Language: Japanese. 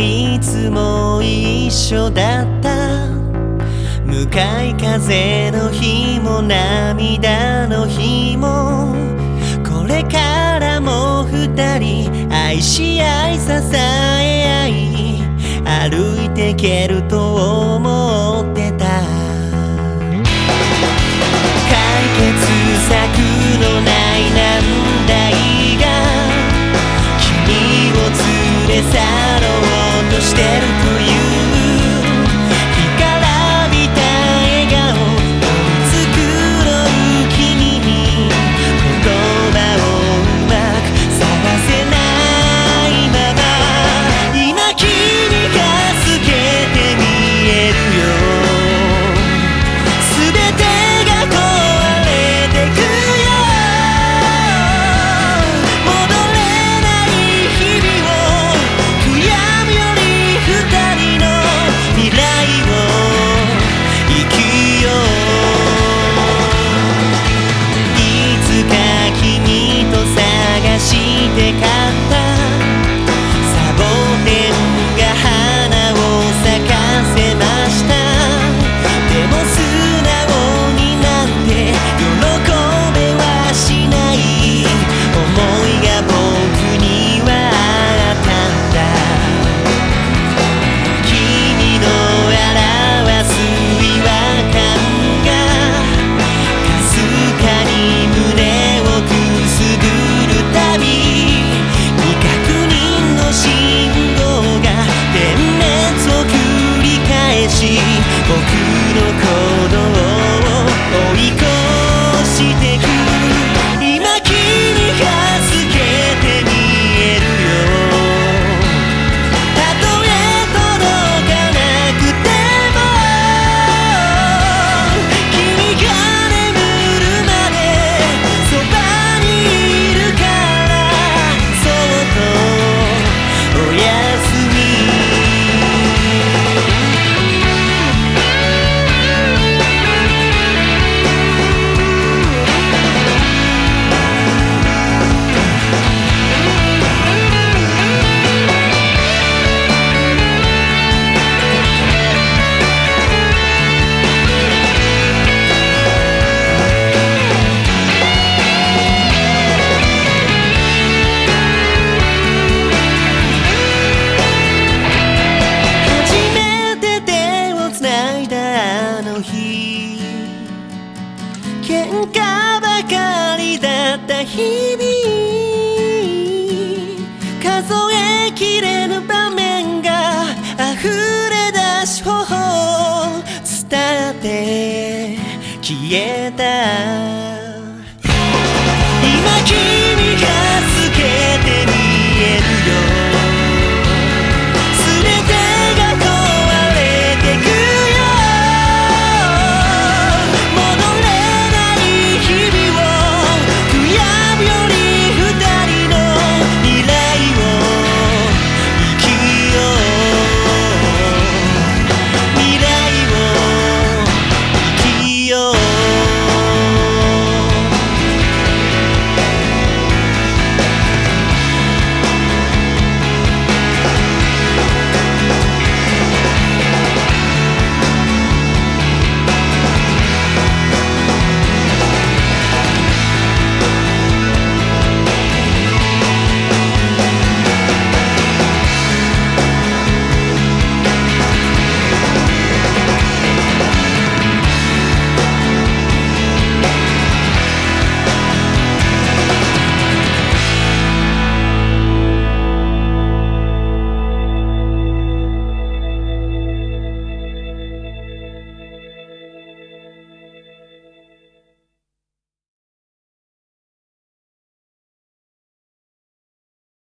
はいつも一緒だった。向かい風の日も涙の日も。これからも二人愛し合い支え合い。歩いてけるとばかりだった日々数えきれぬ場面が溢れ出し頬を伝って消えた